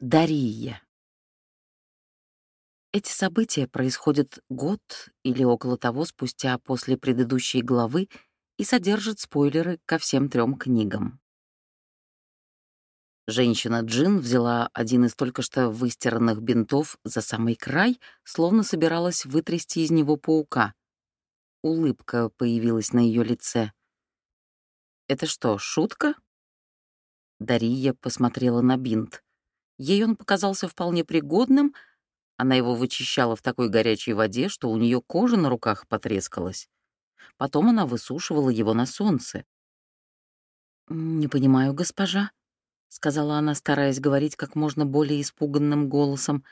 Дария. Эти события происходят год или около того спустя после предыдущей главы и содержат спойлеры ко всем трем книгам. Женщина Джин взяла один из только что выстиранных бинтов за самый край, словно собиралась вытрясти из него паука. Улыбка появилась на ее лице. «Это что, шутка?» Дария посмотрела на бинт. Ей он показался вполне пригодным, она его вычищала в такой горячей воде, что у нее кожа на руках потрескалась. Потом она высушивала его на солнце. «Не понимаю, госпожа», — сказала она, стараясь говорить как можно более испуганным голосом.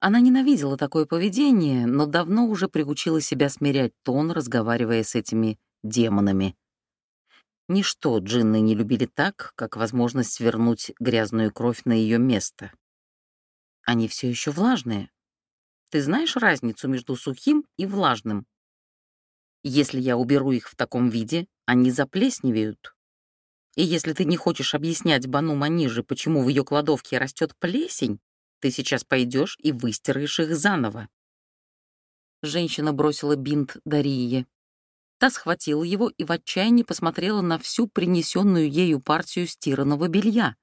Она ненавидела такое поведение, но давно уже приучила себя смирять тон, разговаривая с этими демонами. Ничто джинны не любили так, как возможность вернуть грязную кровь на ее место. Они все еще влажные. Ты знаешь разницу между сухим и влажным? Если я уберу их в таком виде, они заплесневеют. И если ты не хочешь объяснять Бану Маниже, почему в ее кладовке растет плесень, ты сейчас пойдешь и выстираешь их заново. Женщина бросила бинт Дарие. Та схватила его и в отчаянии посмотрела на всю принесенную ею партию стиранного белья.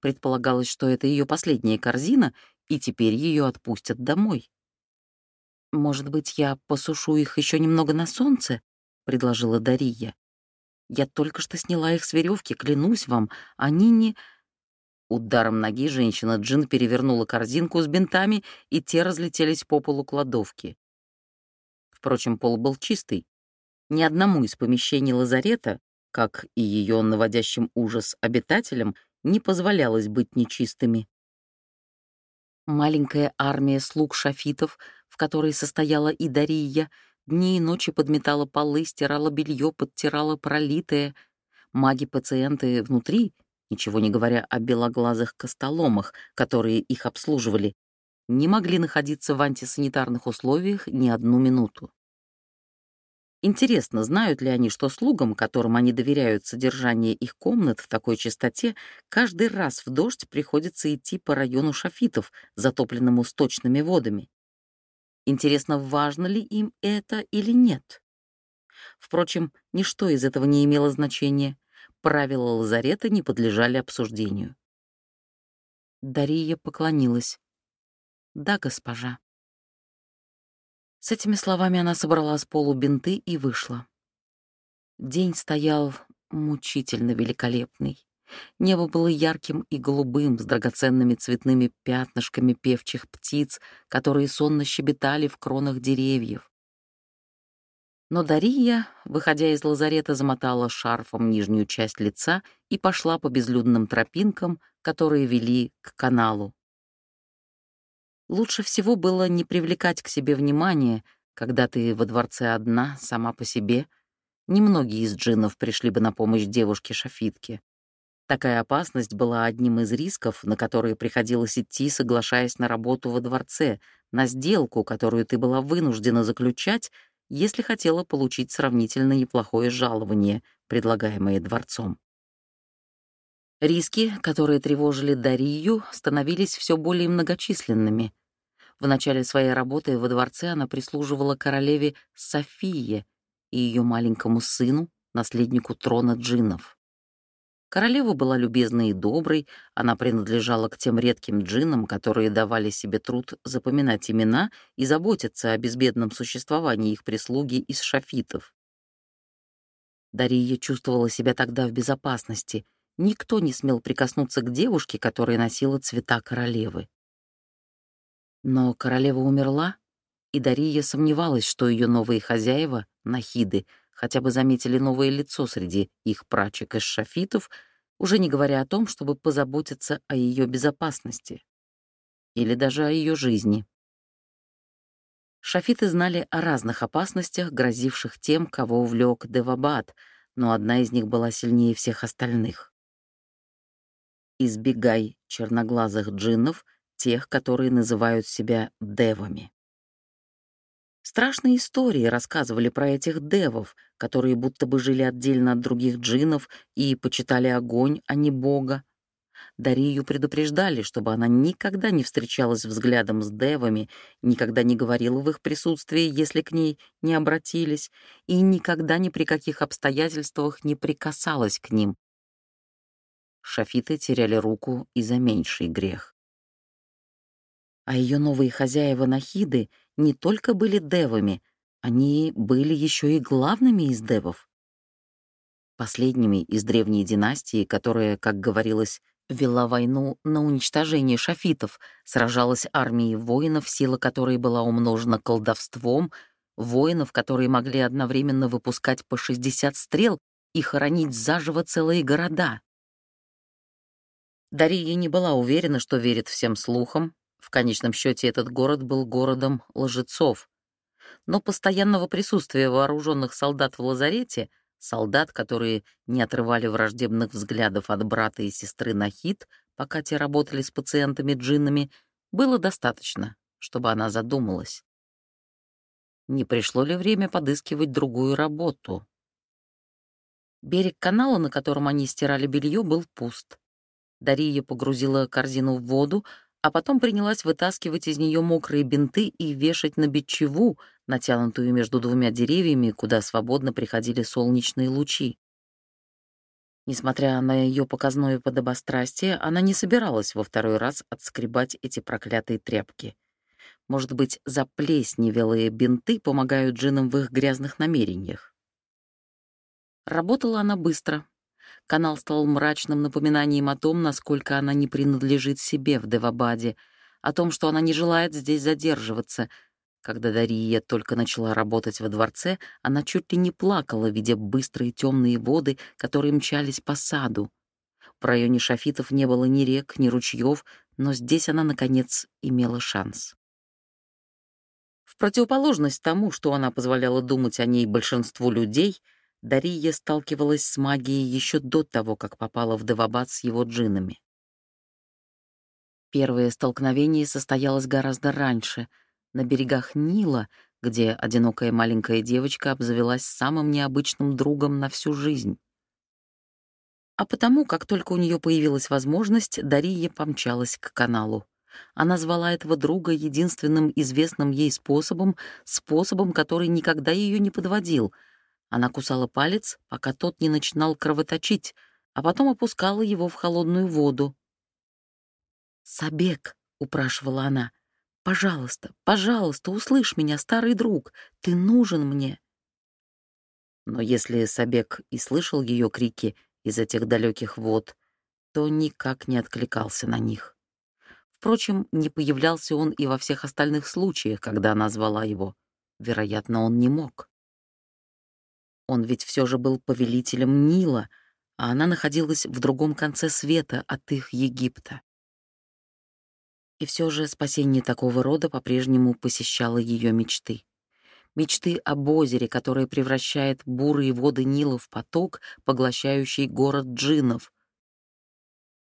Предполагалось, что это ее последняя корзина, и теперь ее отпустят домой. «Может быть, я посушу их еще немного на солнце?» — предложила Дария. «Я только что сняла их с веревки, клянусь вам, они не...» Ударом ноги женщина Джин перевернула корзинку с бинтами, и те разлетелись по полу кладовки. Впрочем, пол был чистый, ни одному из помещений лазарета, как и ее наводящим ужас обитателям, не позволялось быть нечистыми. Маленькая армия слуг шафитов, в которой состояла и Дария, дни и ночи подметала полы, стирала белье, подтирала пролитое. Маги-пациенты внутри, ничего не говоря о белоглазых костоломах, которые их обслуживали, не могли находиться в антисанитарных условиях ни одну минуту. Интересно, знают ли они, что слугам, которым они доверяют содержание их комнат в такой чистоте, каждый раз в дождь приходится идти по району шафитов, затопленному сточными водами? Интересно, важно ли им это или нет? Впрочем, ничто из этого не имело значения. Правила лазарета не подлежали обсуждению. Дария поклонилась. «Да, госпожа». С этими словами она собрала с полу бинты и вышла. День стоял мучительно великолепный. Небо было ярким и голубым, с драгоценными цветными пятнышками певчих птиц, которые сонно щебетали в кронах деревьев. Но Дария, выходя из лазарета, замотала шарфом нижнюю часть лица и пошла по безлюдным тропинкам, которые вели к каналу. Лучше всего было не привлекать к себе внимания, когда ты во дворце одна, сама по себе. Немногие из джиннов пришли бы на помощь девушке-шафитке. Такая опасность была одним из рисков, на которые приходилось идти, соглашаясь на работу во дворце, на сделку, которую ты была вынуждена заключать, если хотела получить сравнительно неплохое жалование, предлагаемое дворцом. Риски, которые тревожили Дарию, становились все более многочисленными. В начале своей работы во дворце она прислуживала королеве Софии и ее маленькому сыну, наследнику трона джиннов. Королева была любезной и доброй, она принадлежала к тем редким джиннам, которые давали себе труд запоминать имена и заботиться о безбедном существовании их прислуги из шафитов. Дария чувствовала себя тогда в безопасности — Никто не смел прикоснуться к девушке, которая носила цвета королевы. Но королева умерла, и Дария сомневалась, что ее новые хозяева, нахиды, хотя бы заметили новое лицо среди их прачек из шафитов, уже не говоря о том, чтобы позаботиться о ее безопасности или даже о ее жизни. Шафиты знали о разных опасностях, грозивших тем, кого увлек Девабад, но одна из них была сильнее всех остальных. Избегай черноглазых джиннов, тех, которые называют себя девами. Страшные истории рассказывали про этих девов, которые будто бы жили отдельно от других джиннов и почитали огонь, а не бога. Дарию предупреждали, чтобы она никогда не встречалась взглядом с девами, никогда не говорила в их присутствии, если к ней не обратились, и никогда ни при каких обстоятельствах не прикасалась к ним. Шафиты теряли руку и за меньший грех. А ее новые хозяева Нахиды не только были девами, они были еще и главными из девов. Последними из древней династии, которая, как говорилось, вела войну на уничтожение шафитов, сражалась армией воинов, сила которой была умножена колдовством, воинов, которые могли одновременно выпускать по 60 стрел и хоронить заживо целые города. Дария не была уверена, что верит всем слухам. В конечном счете этот город был городом лжецов. Но постоянного присутствия вооруженных солдат в лазарете — солдат, которые не отрывали враждебных взглядов от брата и сестры Нахид, пока те работали с пациентами-джиннами, было достаточно, чтобы она задумалась. Не пришло ли время подыскивать другую работу? Берег канала, на котором они стирали белье, был пуст. Дария погрузила корзину в воду, а потом принялась вытаскивать из нее мокрые бинты и вешать на бичеву, натянутую между двумя деревьями, куда свободно приходили солнечные лучи. Несмотря на ее показное подобострастие, она не собиралась во второй раз отскребать эти проклятые тряпки. Может быть, заплесневелые бинты помогают джинам в их грязных намерениях. Работала она быстро. Канал стал мрачным напоминанием о том, насколько она не принадлежит себе в Девабаде, о том, что она не желает здесь задерживаться — когда Дария только начала работать во дворце, она чуть ли не плакала, видя быстрые темные воды, которые мчались по саду. В районе шафитов не было ни рек, ни ручьев, но здесь она, наконец, имела шанс. В противоположность тому, что она позволяла думать о ней большинству людей, Дария сталкивалась с магией еще до того, как попала в Девабад с его джинами. Первое столкновение состоялось гораздо раньше — на берегах Нила, где одинокая маленькая девочка обзавелась самым необычным другом на всю жизнь. А потому, как только у нее появилась возможность, Дария помчалась к каналу. Она звала этого друга единственным известным ей способом, способом, который никогда ее не подводил. Она кусала палец, пока тот не начинал кровоточить, а потом опускала его в холодную воду. «Сабек», — упрашивала она, Пожалуйста, пожалуйста, услышь меня, старый друг, ты нужен мне. Но если Сабек и слышал ее крики из этих далеких вод, то никак не откликался на них. Впрочем, не появлялся он и во всех остальных случаях, когда она звала его. Вероятно, он не мог. Он ведь все же был повелителем Нила, а она находилась в другом конце света от их Египта. И все же спасение такого рода по-прежнему посещало ее мечты. Мечты об озере, которое превращает бурые воды Нила в поток, поглощающий город джиннов.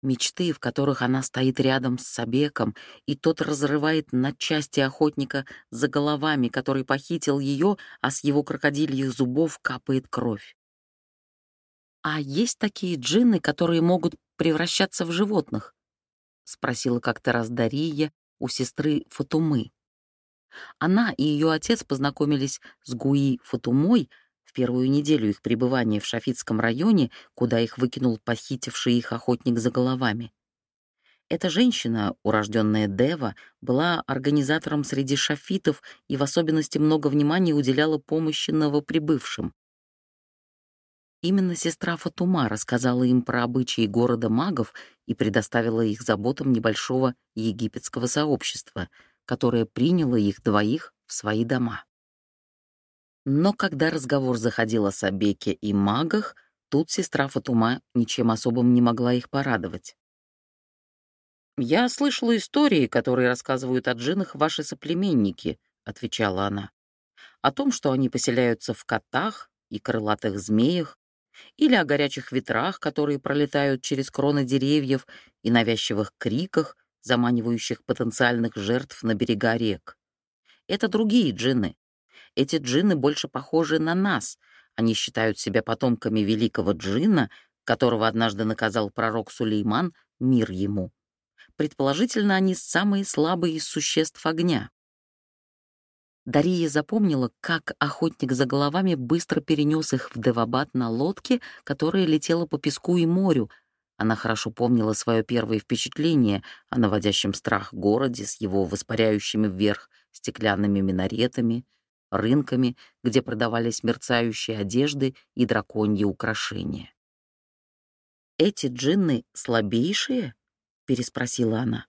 Мечты, в которых она стоит рядом с Сабеком, и тот разрывает на части охотника за головами, который похитил ее, а с его крокодильих зубов капает кровь. А есть такие джинны, которые могут превращаться в животных? — спросила как-то раз Дария у сестры Фатумы. Она и ее отец познакомились с Гуи Фатумой в первую неделю их пребывания в Шафитском районе, куда их выкинул похитивший их охотник за головами. Эта женщина, урожденная Дева, была организатором среди шафитов и в особенности много внимания уделяла помощи новоприбывшим. Именно сестра Фатума рассказала им про обычаи города магов и предоставила их заботам небольшого египетского сообщества, которое приняло их двоих в свои дома. Но когда разговор заходил о Сабеке и магах, тут сестра Фатума ничем особым не могла их порадовать. «Я слышала истории, которые рассказывают о джинах ваши соплеменники», — отвечала она. «О том, что они поселяются в котах и крылатых змеях, или о горячих ветрах, которые пролетают через кроны деревьев, и навязчивых криках, заманивающих потенциальных жертв на берега рек. Это другие джинны. Эти джинны больше похожи на нас. Они считают себя потомками великого джинна, которого однажды наказал пророк Сулейман мир ему. Предположительно, они самые слабые из существ огня. Дария запомнила, как охотник за головами быстро перенес их в Девабад на лодке, которая летела по песку и морю. Она хорошо помнила свое первое впечатление о наводящем страх городе с его воспаряющими вверх стеклянными минаретами, рынками, где продавались мерцающие одежды и драконьи украшения. «Эти джинны слабейшие?» — переспросила она.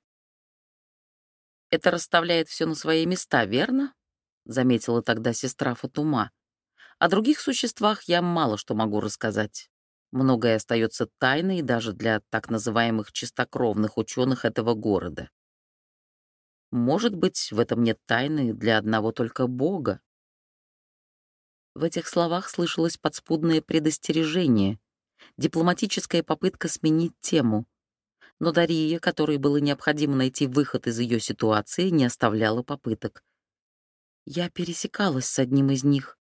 «Это расставляет все на свои места, верно?» — заметила тогда сестра Фатума. «О других существах я мало что могу рассказать. Многое остается тайной даже для так называемых чистокровных ученых этого города. Может быть, в этом нет тайны для одного только Бога. В этих словах слышалось подспудное предостережение, дипломатическая попытка сменить тему. Но Дария, которой было необходимо найти выход из ее ситуации, не оставляла попыток. Я пересекалась с одним из них.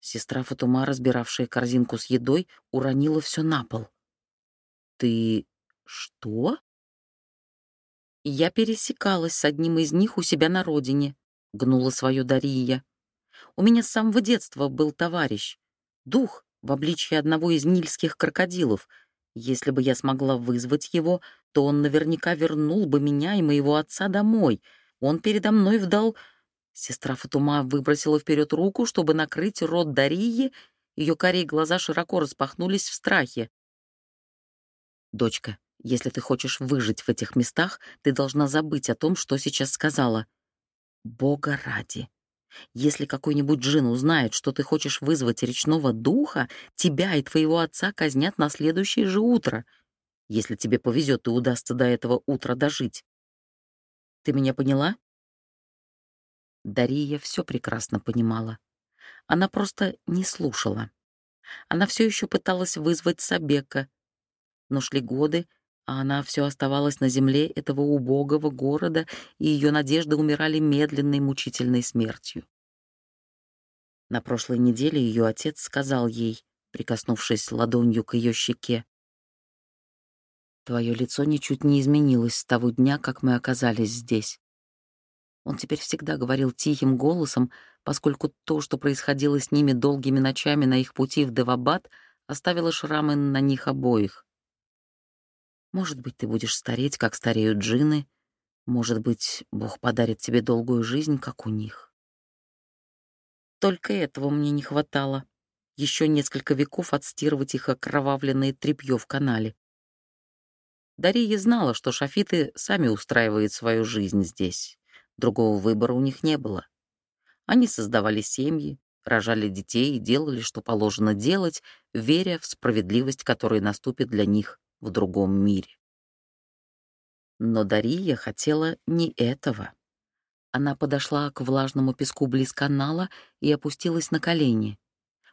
Сестра Фатума, разбиравшая корзинку с едой, уронила все на пол. «Ты что?» «Я пересекалась с одним из них у себя на родине», — гнула свое Дария. «У меня с самого детства был товарищ, дух в обличье одного из нильских крокодилов. Если бы я смогла вызвать его, то он наверняка вернул бы меня и моего отца домой. Он передо мной вдал Сестра Фатума выбросила вперед руку, чтобы накрыть рот Дарии. Ее карие глаза широко распахнулись в страхе. «Дочка, если ты хочешь выжить в этих местах, ты должна забыть о том, что сейчас сказала. Бога ради. Если какой-нибудь джин узнает, что ты хочешь вызвать речного духа, тебя и твоего отца казнят на следующее же утро, если тебе повезет и удастся до этого утра дожить. Ты меня поняла?» Дария все прекрасно понимала. Она просто не слушала. Она все еще пыталась вызвать Сабека. Но шли годы, а она все оставалась на земле этого убогого города, и ее надежды умирали медленной мучительной смертью. На прошлой неделе ее отец сказал ей, прикоснувшись ладонью к ее щеке, «Твое лицо ничуть не изменилось с того дня, как мы оказались здесь. Он теперь всегда говорил тихим голосом, поскольку то, что происходило с ними долгими ночами на их пути в Девабад, оставило шрамы на них обоих. Может быть, ты будешь стареть, как стареют джины, может быть, Бог подарит тебе долгую жизнь, как у них. Только этого мне не хватало. Еще несколько веков отстирывать их окровавленное тряпье в канале. Дария знала, что шафиты сами устраивают свою жизнь здесь. Другого выбора у них не было. Они создавали семьи, рожали детей и делали, что положено делать, веря в справедливость, которая наступит для них в другом мире. Но Дария хотела не этого. Она подошла к влажному песку близ канала и опустилась на колени.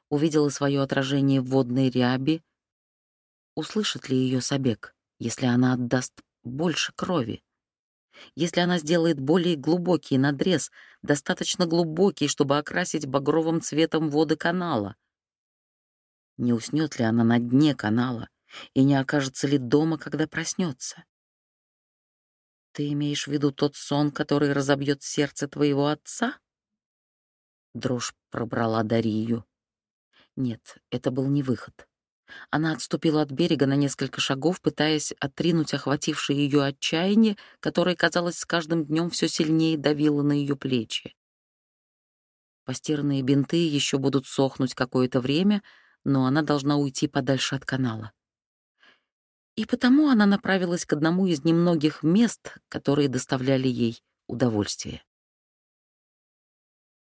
Увидела свое отражение в водной ряби. Услышит ли ее Сабек, если она отдаст больше крови? Если она сделает более глубокий надрез, достаточно глубокий, чтобы окрасить багровым цветом воды канала. Не уснет ли она на дне канала и не окажется ли дома, когда проснется? Ты имеешь в виду тот сон, который разобьет сердце твоего отца? Дрожь пробрала Дарию. Нет, это был не выход. Она отступила от берега на несколько шагов, пытаясь отринуть охватившее ее отчаяние, которое, казалось, с каждым днем все сильнее давило на ее плечи. Постиранные бинты еще будут сохнуть какое-то время, но она должна уйти подальше от канала. И потому она направилась к одному из немногих мест, которые доставляли ей удовольствие.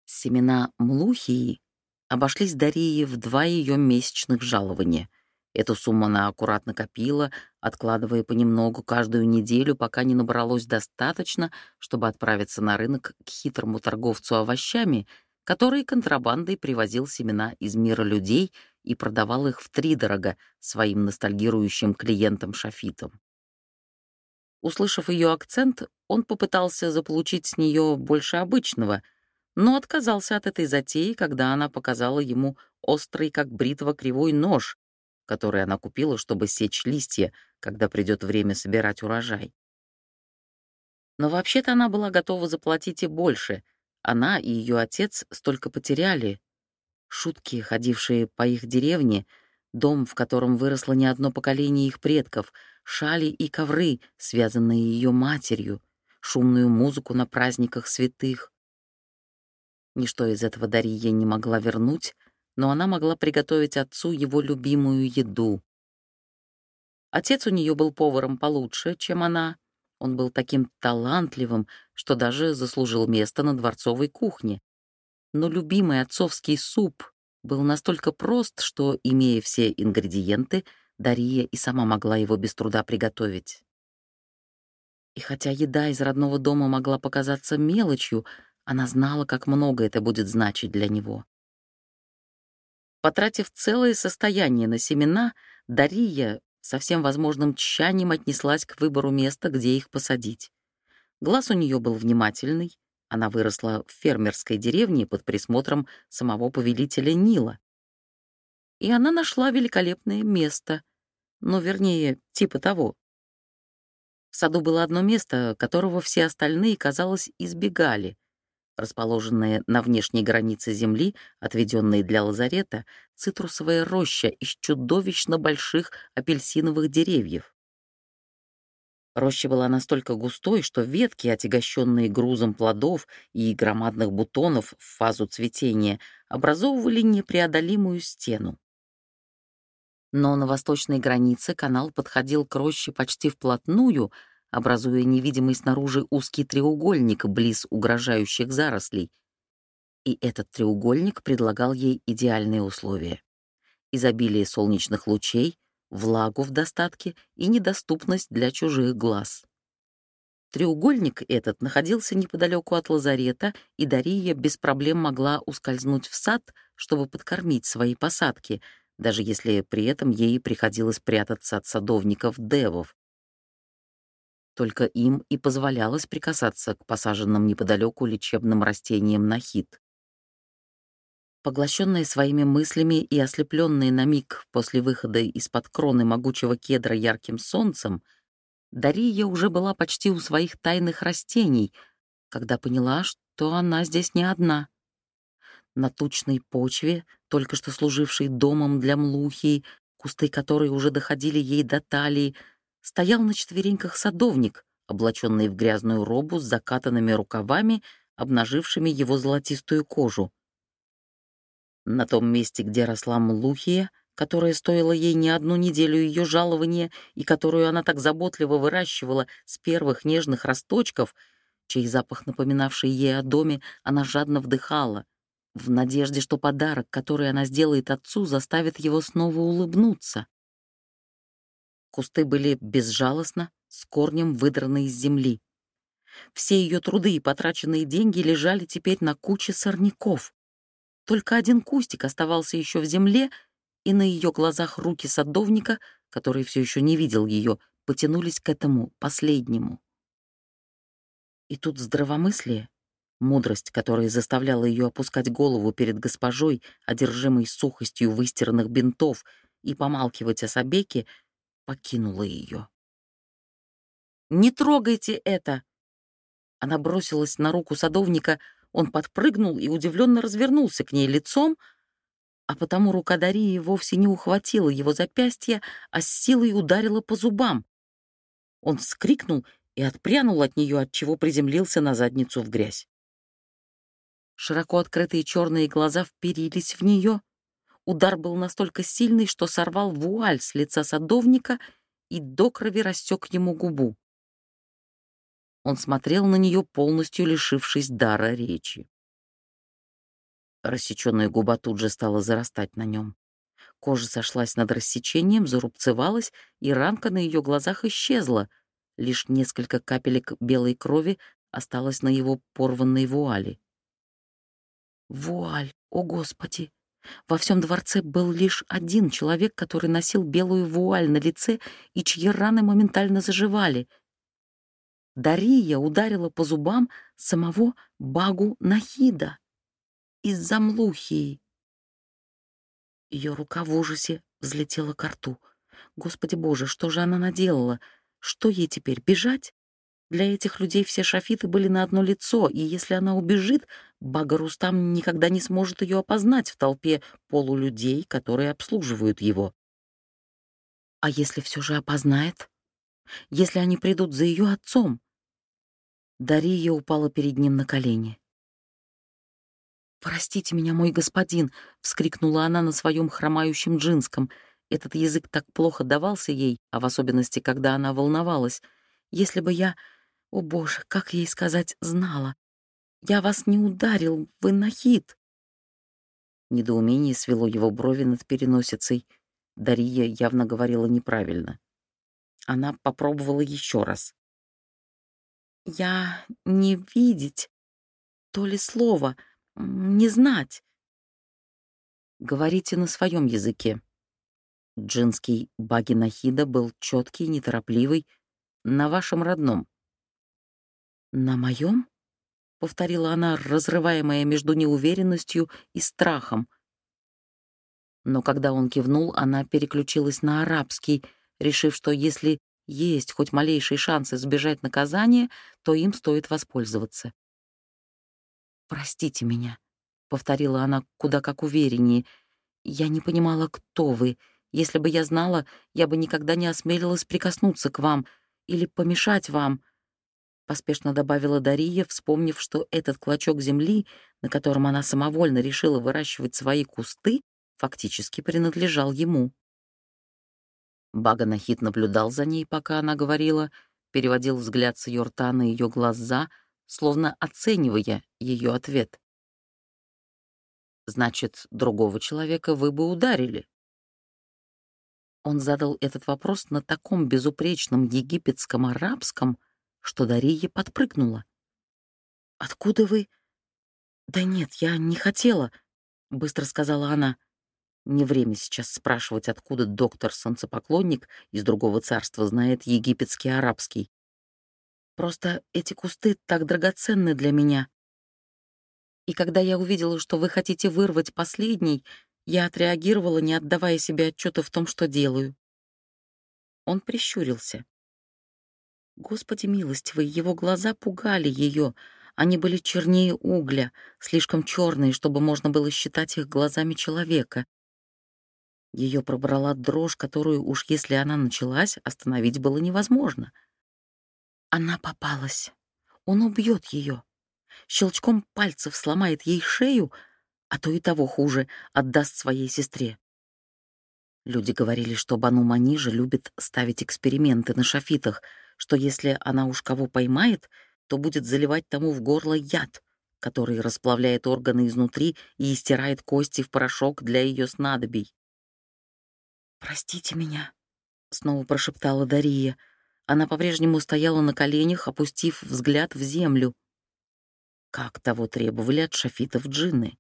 Семена млухии обошлись Дарии в два ее месячных жалования. Эту сумму она аккуратно копила, откладывая понемногу каждую неделю, пока не набралось достаточно, чтобы отправиться на рынок к хитрому торговцу овощами, который контрабандой привозил семена из мира людей и продавал их втридорога своим ностальгирующим клиентам-шафитам. Услышав ее акцент, он попытался заполучить с нее больше обычного — но отказался от этой затеи, когда она показала ему острый, как бритва, кривой нож, который она купила, чтобы сечь листья, когда придет время собирать урожай. Но вообще-то она была готова заплатить и больше. Она и ее отец столько потеряли. Шутки, ходившие по их деревне, дом, в котором выросло не одно поколение их предков, шали и ковры, связанные ее матерью, шумную музыку на праздниках святых. Ничто из этого Дарья не могла вернуть, но она могла приготовить отцу его любимую еду. Отец у нее был поваром получше, чем она. Он был таким талантливым, что даже заслужил место на дворцовой кухне. Но любимый отцовский суп был настолько прост, что, имея все ингредиенты, Дария и сама могла его без труда приготовить. И хотя еда из родного дома могла показаться мелочью, она знала, как много это будет значить для него. Потратив целое состояние на семена, Дария со всем возможным тщанием отнеслась к выбору места, где их посадить. Глаз у нее был внимательный, она выросла в фермерской деревне под присмотром самого повелителя Нила. И она нашла великолепное место, ну, вернее, типа того. В саду было одно место, которого все остальные, казалось, избегали расположенная на внешней границе земли, отведенной для лазарета, цитрусовая роща из чудовищно больших апельсиновых деревьев. Роща была настолько густой, что ветки, отягощенные грузом плодов и громадных бутонов в фазу цветения, образовывали непреодолимую стену. Но на восточной границе канал подходил к роще почти вплотную — образуя невидимый снаружи узкий треугольник близ угрожающих зарослей. И этот треугольник предлагал ей идеальные условия. Изобилие солнечных лучей, влагу в достатке и недоступность для чужих глаз. Треугольник этот находился неподалеку от лазарета, и Дария без проблем могла ускользнуть в сад, чтобы подкормить свои посадки, даже если при этом ей приходилось прятаться от садовников-девов, только им и позволялось прикасаться к посаженным неподалеку лечебным растениям на хит. Поглощенные своими мыслями и ослепленные на миг после выхода из-под кроны могучего кедра ярким солнцем, Дария уже была почти у своих тайных растений, когда поняла, что она здесь не одна. На тучной почве, только что служившей домом для млухи, кусты которой уже доходили ей до талии, стоял на четвереньках садовник, облаченный в грязную робу с закатанными рукавами, обнажившими его золотистую кожу. На том месте, где росла млухия, которая стоила ей не одну неделю ее жалования и которую она так заботливо выращивала с первых нежных росточков, чей запах, напоминавший ей о доме, она жадно вдыхала, в надежде, что подарок, который она сделает отцу, заставит его снова улыбнуться. Кусты были безжалостно, с корнем выдраны из земли. Все ее труды и потраченные деньги лежали теперь на куче сорняков. Только один кустик оставался еще в земле, и на ее глазах руки садовника, который все еще не видел ее, потянулись к этому последнему. И тут здравомыслие, мудрость, которая заставляла ее опускать голову перед госпожой, одержимой сухостью выстиранных бинтов, и помалкивать о Сабеке, покинула ее. «Не трогайте это!» Она бросилась на руку садовника, он подпрыгнул и удивленно развернулся к ней лицом, а потому рука Дарии вовсе не ухватила его запястья, а с силой ударила по зубам. Он вскрикнул и отпрянул от нее, отчего приземлился на задницу в грязь. Широко открытые черные глаза вперились в нее — Удар был настолько сильный, что сорвал вуаль с лица садовника и до крови рассек ему губу. Он смотрел на нее, полностью лишившись дара речи. Рассеченная губа тут же стала зарастать на нем. Кожа сошлась над рассечением, зарубцевалась, и ранка на ее глазах исчезла. Лишь несколько капелек белой крови осталось на его порванной вуале. «Вуаль! О, Господи!» Во всем дворце был лишь один человек, который носил белую вуаль на лице и чьи раны моментально заживали. Дария ударила по зубам самого Багу Нахида из-за млухии. Ее рука в ужасе взлетело к рту. Господи боже, что же она наделала? Что ей теперь, бежать? Для этих людей все шафиты были на одно лицо, и если она убежит, Бага Рустам никогда не сможет ее опознать в толпе полулюдей, которые обслуживают его. А если все же опознает? Если они придут за ее отцом? Дария упала перед ним на колени. «Простите меня, мой господин!» — вскрикнула она на своем хромающем джинском. Этот язык так плохо давался ей, а в особенности, когда она волновалась. «Если бы я...» О боже, как ей сказать «знала»? Я вас не ударил, вы нахид. Недоумение свело его брови над переносицей. Дария явно говорила неправильно. Она попробовала еще раз. «Я не видеть, то ли слово, не знать». «Говорите на своем языке». Джинский Багинахида был четкий, неторопливый, на вашем родном. «На моем?» — повторила она, разрываемая между неуверенностью и страхом. Но когда он кивнул, она переключилась на арабский, решив, что если есть хоть малейший шанс избежать наказания, то им стоит воспользоваться. «Простите меня», — повторила она куда как увереннее. «Я не понимала, кто вы. Если бы я знала, я бы никогда не осмелилась прикоснуться к вам или помешать вам». — поспешно добавила Дария, вспомнив, что этот клочок земли, на котором она самовольно решила выращивать свои кусты, фактически принадлежал ему. Баганахит наблюдал за ней, пока она говорила, переводил взгляд с ее рта на ее глаза, словно оценивая ее ответ. «Значит, другого человека вы бы ударили?» Он задал этот вопрос на таком безупречном египетском арабском, что Дария подпрыгнула. «Откуда вы?» «Да нет, я не хотела», — быстро сказала она. Не время сейчас спрашивать, откуда доктор-солнцепоклонник из другого царства знает египетский арабский. Просто эти кусты так драгоценны для меня. И когда я увидела, что вы хотите вырвать последний, я отреагировала, не отдавая себе отчета в том, что делаю. Он прищурился. Господи милостивый, его глаза пугали ее. Они были чернее угля, слишком черные, чтобы можно было считать их глазами человека. Ее пробрала дрожь, которую уж если она началась, остановить было невозможно. Она попалась. Он убьет ее. Щелчком пальцев сломает ей шею, а то и того хуже, отдаст своей сестре. Люди говорили, что Бану Манижа любит ставить эксперименты на шафитах — что если она уж кого поймает, то будет заливать тому в горло яд, который расплавляет органы изнутри и истирает кости в порошок для ее снадобий. «Простите меня», — снова прошептала Дария. Она по-прежнему стояла на коленях, опустив взгляд в землю. Как того требовали от шафитов джинны.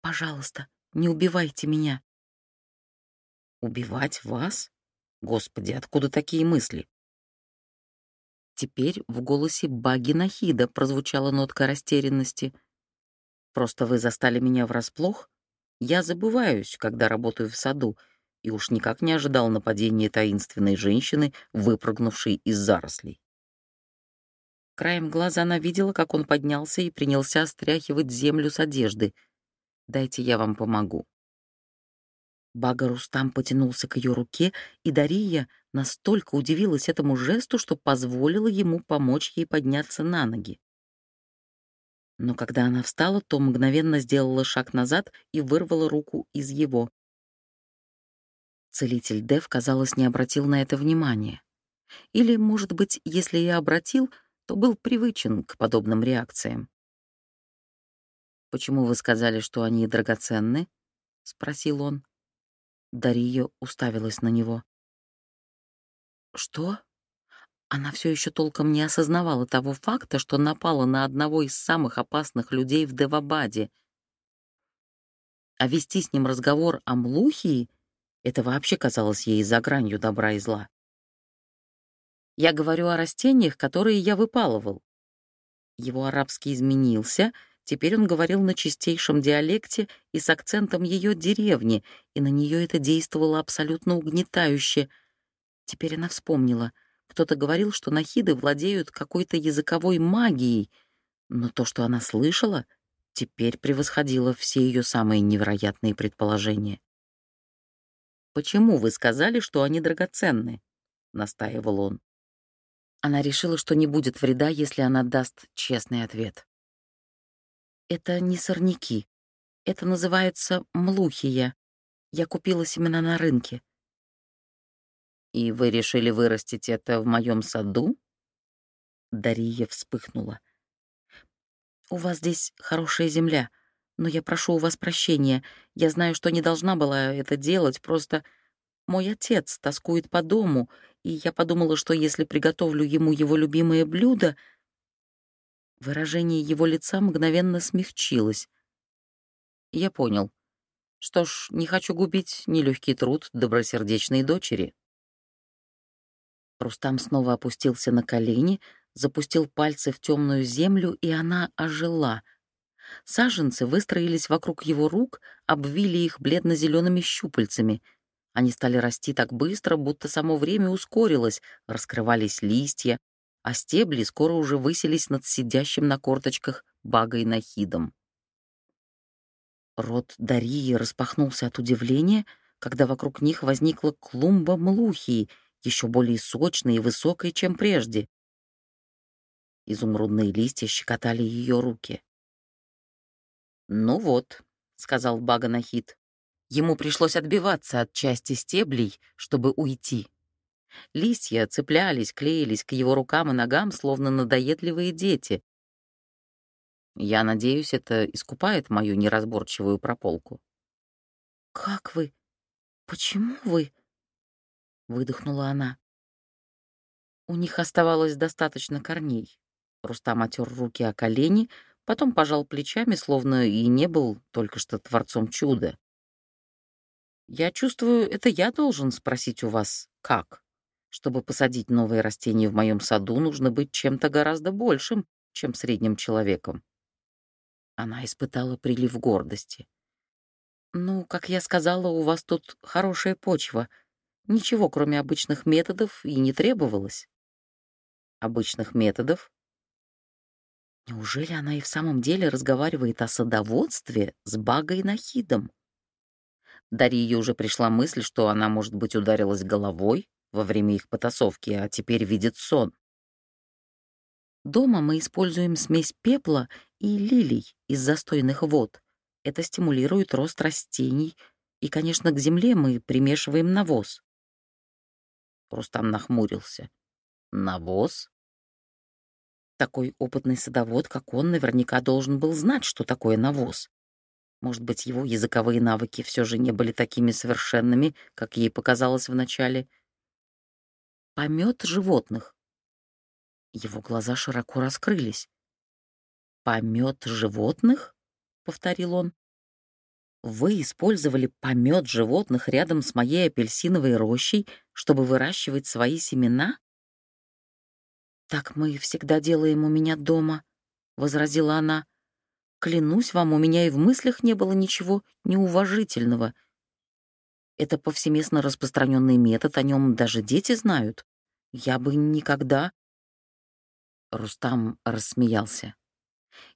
«Пожалуйста, не убивайте меня». «Убивать вас? Господи, откуда такие мысли?» Теперь в голосе Баги Нахида прозвучала нотка растерянности. «Просто вы застали меня врасплох? Я забываюсь, когда работаю в саду, и уж никак не ожидал нападения таинственной женщины, выпрыгнувшей из зарослей». Краем глаза она видела, как он поднялся и принялся стряхивать землю с одежды. «Дайте я вам помогу». Бага Рустам потянулся к ее руке, и Дария настолько удивилась этому жесту, что позволила ему помочь ей подняться на ноги. Но когда она встала, то мгновенно сделала шаг назад и вырвала руку из его. Целитель Дев, казалось, не обратил на это внимания. Или, может быть, если и обратил, то был привычен к подобным реакциям. «Почему вы сказали, что они драгоценны?» — спросил он. Дария уставилась на него. «Что?» Она все еще толком не осознавала того факта, что напала на одного из самых опасных людей в Девабаде. А вести с ним разговор о Млухии — это вообще казалось ей за гранью добра и зла. Я говорю о растениях, которые я выпалывал. Его арабский изменился, Теперь он говорил на чистейшем диалекте и с акцентом ее деревни, и на нее это действовало абсолютно угнетающе. Теперь она вспомнила. Кто-то говорил, что нахиды владеют какой-то языковой магией, но то, что она слышала, теперь превосходило все ее самые невероятные предположения. «Почему вы сказали, что они драгоценны?» — настаивал он. Она решила, что не будет вреда, если она даст честный ответ. Это не сорняки. Это называется млухия. Я купила семена на рынке. И вы решили вырастить это в моем саду? Дария вспыхнула. У вас здесь хорошая земля, но я прошу у вас прощения. Я знаю, что не должна была это делать, просто мой отец тоскует по дому, и я подумала, что если приготовлю ему его любимое блюдо, Выражение его лица мгновенно смягчилось. Я понял. Что ж, не хочу губить нелегкий труд добросердечной дочери. Рустам снова опустился на колени, запустил пальцы в темную землю, и она ожила. Саженцы выстроились вокруг его рук, обвили их бледно-зелеными щупальцами. Они стали расти так быстро, будто само время ускорилось, раскрывались листья, а стебли скоро уже высились над сидящим на корточках багой нахидом. Рот Дарии распахнулся от удивления, когда вокруг них возникла клумба млухии, еще более сочной и высокой, чем прежде. Изумрудные листья щекотали ее руки. «Ну вот», — сказал Бага Нахид, — ему пришлось отбиваться от части стеблей, чтобы уйти. Листья цеплялись, клеились к его рукам и ногам, словно надоедливые дети. Я надеюсь, это искупает мою неразборчивую прополку. «Как вы? Почему вы?» — выдохнула она. У них оставалось достаточно корней. Рустам отер руки о колени, потом пожал плечами, словно и не был только что творцом чуда. «Я чувствую, это я должен спросить у вас, как?» Чтобы посадить новые растения в моем саду, нужно быть чем-то гораздо большим, чем средним человеком. Она испытала прилив гордости. «Ну, как я сказала, у вас тут хорошая почва. Ничего, кроме обычных методов, и не требовалось». «Обычных методов?» Неужели она и в самом деле разговаривает о садоводстве с Багой Нахидом? Дарье уже пришла мысль, что она, может быть, ударилась головой, во время их потасовки, а теперь видит сон. Дома мы используем смесь пепла и лилий из застойных вод. Это стимулирует рост растений, и, конечно, к земле мы примешиваем навоз. Рустам нахмурился. Навоз? Такой опытный садовод, как он, наверняка должен был знать, что такое навоз. Может быть, его языковые навыки все же не были такими совершенными, как ей показалось вначале, помет животных. Его глаза широко раскрылись. «Помет животных?» — повторил он. «Вы использовали помет животных рядом с моей апельсиновой рощей, чтобы выращивать свои семена?» «Так мы всегда делаем у меня дома», — возразила она. «Клянусь вам, у меня и в мыслях не было ничего неуважительного. Это повсеместно распространенный метод, о нем даже дети знают. Я бы никогда...» Рустам рассмеялся.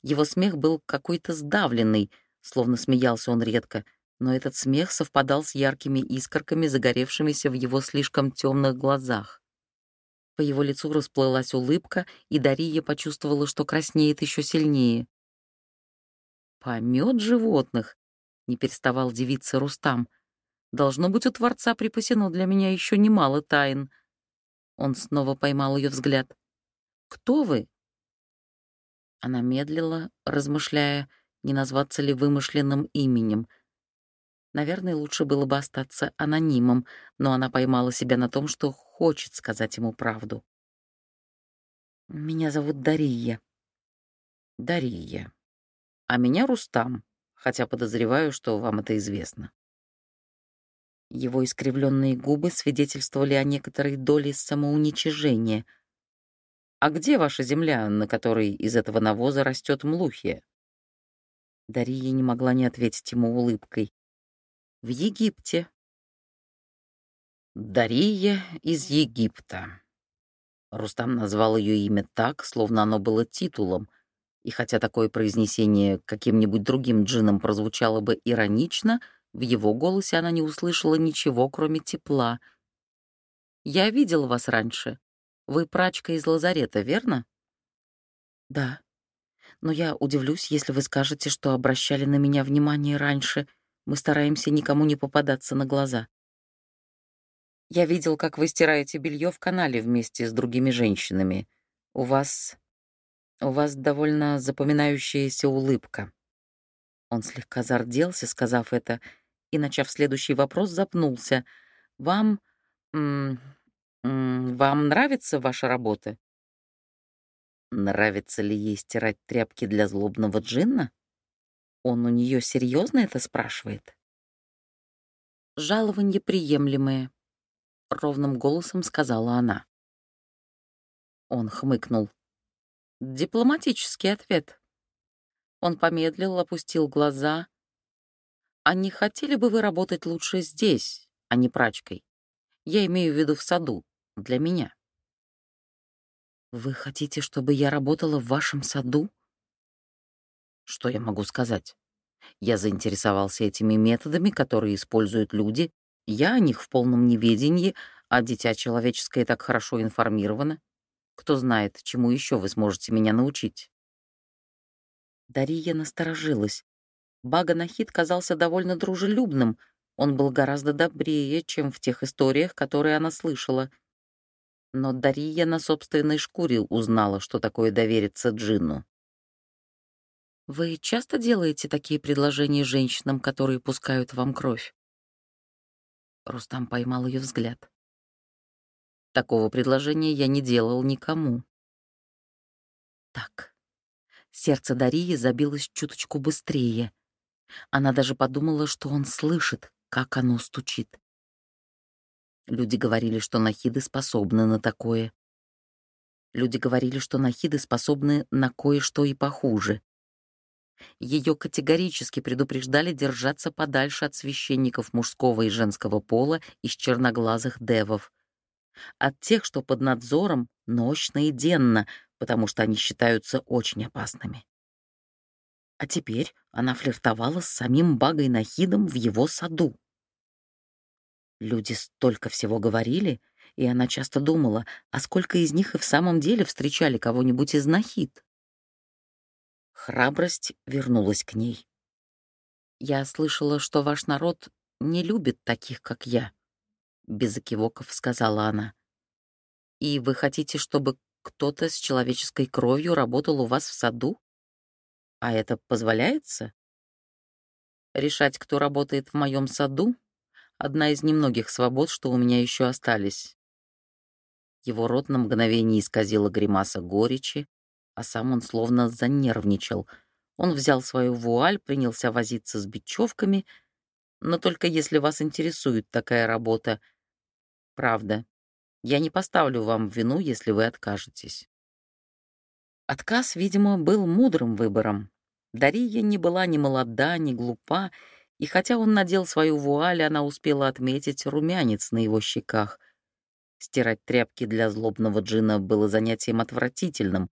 Его смех был какой-то сдавленный, словно смеялся он редко, но этот смех совпадал с яркими искорками, загоревшимися в его слишком темных глазах. По его лицу расплылась улыбка, и Дария почувствовала, что краснеет еще сильнее. «Помет животных!» — не переставал девиться Рустам — Должно быть, у Творца припасено для меня еще немало тайн. Он снова поймал ее взгляд. «Кто вы?» Она медлила, размышляя, не назваться ли вымышленным именем. Наверное, лучше было бы остаться анонимом, но она поймала себя на том, что хочет сказать ему правду. «Меня зовут Дария». «Дария. А меня Рустам, хотя подозреваю, что вам это известно». Его искривленные губы свидетельствовали о некоторой доле самоуничижения. «А где ваша земля, на которой из этого навоза растет млухия?» Дарья не могла не ответить ему улыбкой. «В Египте». «Дария из Египта». Рустам назвал ее имя так, словно оно было титулом, и хотя такое произнесение каким-нибудь другим джином прозвучало бы иронично, в его голосе она не услышала ничего, кроме тепла. «Я видел вас раньше. Вы прачка из лазарета, верно?» «Да», но я удивлюсь, если вы скажете, что обращали на меня внимание раньше. Мы стараемся никому не попадаться на глаза. Я видел, как вы стираете белье в канале вместе с другими женщинами. У вас... у вас довольно запоминающаяся улыбка. Он слегка зарделся, сказав это, и, начав следующий вопрос, запнулся. «Вам... Вам нравится ваша работа?» Нравится ли ей стирать тряпки для злобного джинна? Он у нее серьезно это спрашивает? Жалование приемлемое, ровным голосом сказала она. Он хмыкнул. Дипломатический ответ. Он помедлил, опустил глаза. А не хотели бы вы работать лучше здесь, а не прачкой? Я имею в виду в саду, для меня. «Вы хотите, чтобы я работала в вашем саду?» Что я могу сказать? Я заинтересовался этими методами, которые используют люди. Я о них в полном неведении, а дитя человеческое так хорошо информировано. Кто знает, чему еще вы сможете меня научить?» Дарья насторожилась. Бага Нахид казался довольно дружелюбным. Он был гораздо добрее, чем в тех историях, которые она слышала — но Дарья на собственной шкуре узнала, что такое довериться Джинну. «Вы часто делаете такие предложения женщинам, которые пускают вам кровь?» Рустам поймал ее взгляд. «Такого предложения я не делал никому». Так. Сердце Дарьи забилось чуточку быстрее. Она даже подумала, что он слышит, как оно стучит. Люди говорили, что нахиды способны на такое. Люди говорили, что нахиды способны на кое-что и похуже. Ее категорически предупреждали держаться подальше от священников мужского и женского пола из черноглазых девов. От тех, что под надзором ночно и денно, потому что они считаются очень опасными. А теперь она флиртовала с самим Багой Нахидом в его саду. Люди столько всего говорили, и она часто думала, а сколько из них и в самом деле встречали кого-нибудь из Нахид. Храбрость вернулась к ней. «Я слышала, что ваш народ не любит таких, как я», — без окивоков сказала она. «И вы хотите, чтобы кто-то с человеческой кровью работал у вас в саду? А это позволяется? Решать, кто работает в моем саду, одна из немногих свобод, что у меня еще остались. Его рот на мгновение исказила гримаса горечи, а сам он словно занервничал. Он взял свою вуаль, принялся возиться с бечевками, но только если вас интересует такая работа. Правда, я не поставлю вам вину, если вы откажетесь. Отказ, видимо, был мудрым выбором. Дария не была ни молода, ни глупа, и хотя он надел свою вуаль, она успела отметить румянец на его щеках. Стирать тряпки для злобного джина было занятием отвратительным,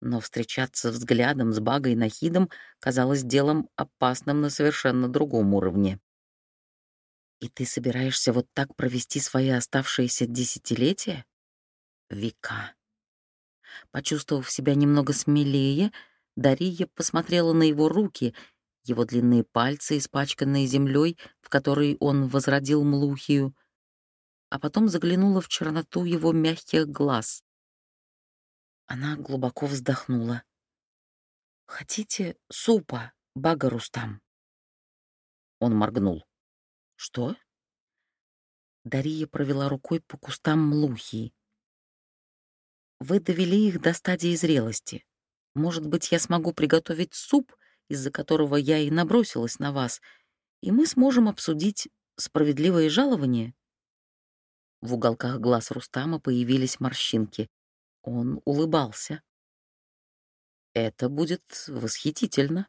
но встречаться взглядом с Багой Нахидом казалось делом опасным на совершенно другом уровне. «И ты собираешься вот так провести свои оставшиеся десятилетия?» «Века». Почувствовав себя немного смелее, Дария посмотрела на его руки — его длинные пальцы, испачканные землей, в которой он возродил Млухию, а потом заглянула в черноту его мягких глаз. Она глубоко вздохнула. «Хотите супа, Бага Рустам?» Он моргнул. «Что?» Дария провела рукой по кустам Млухии. «Вы довели их до стадии зрелости. Может быть, я смогу приготовить суп из-за которого я и набросилась на вас, и мы сможем обсудить справедливое жалование». В уголках глаз Рустама появились морщинки. Он улыбался. «Это будет восхитительно»,